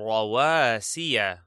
Rowacia